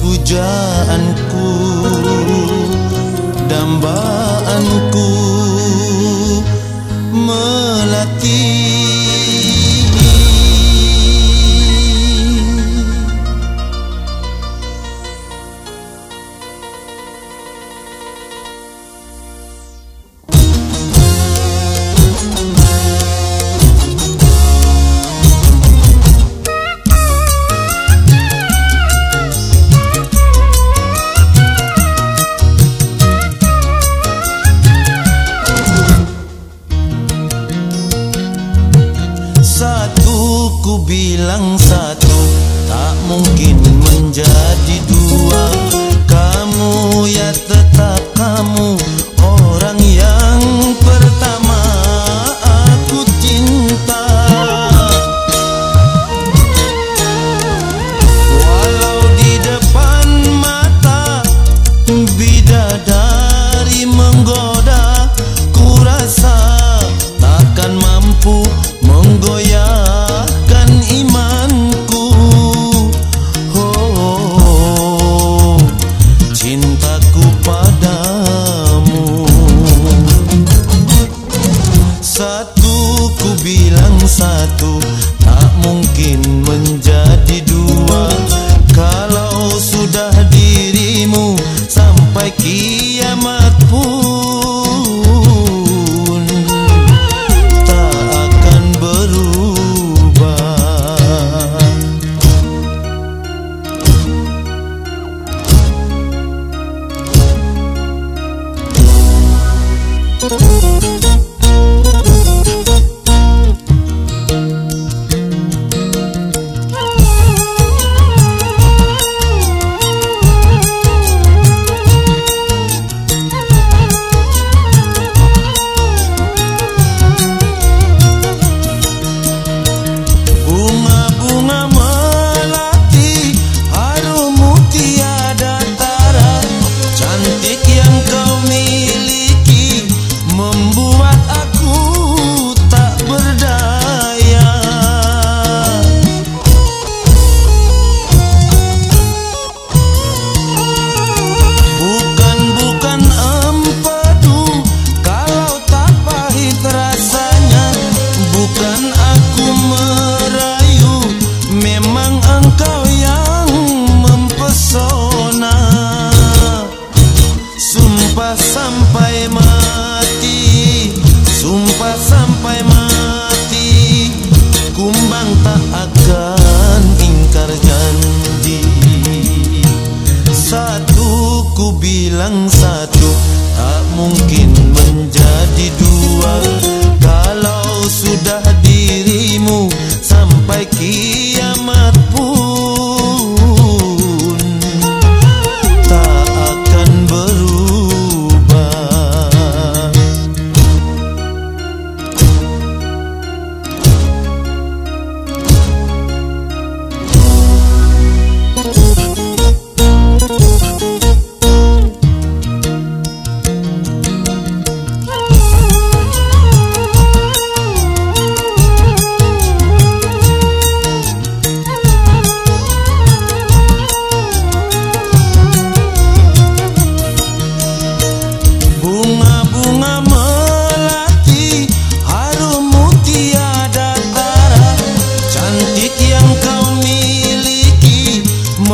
pujaanku dambaanku ku bilang satu tak mungkin menjadi dua. Kamu ya tetap kamu orang yang pertama aku cinta. Walau di depan mata bidadari menggoda ku rasa takkan mampu menggoyah Bilang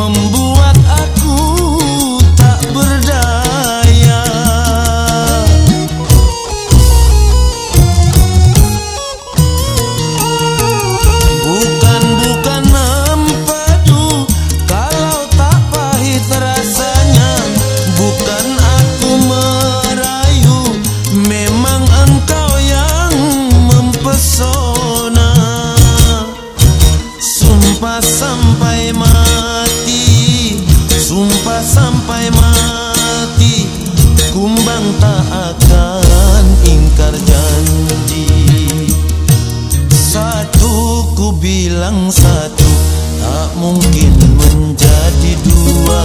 sampai satu tak mungkin menjadi dua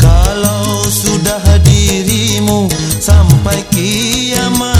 kalau sudah dirimu sampai kiamat.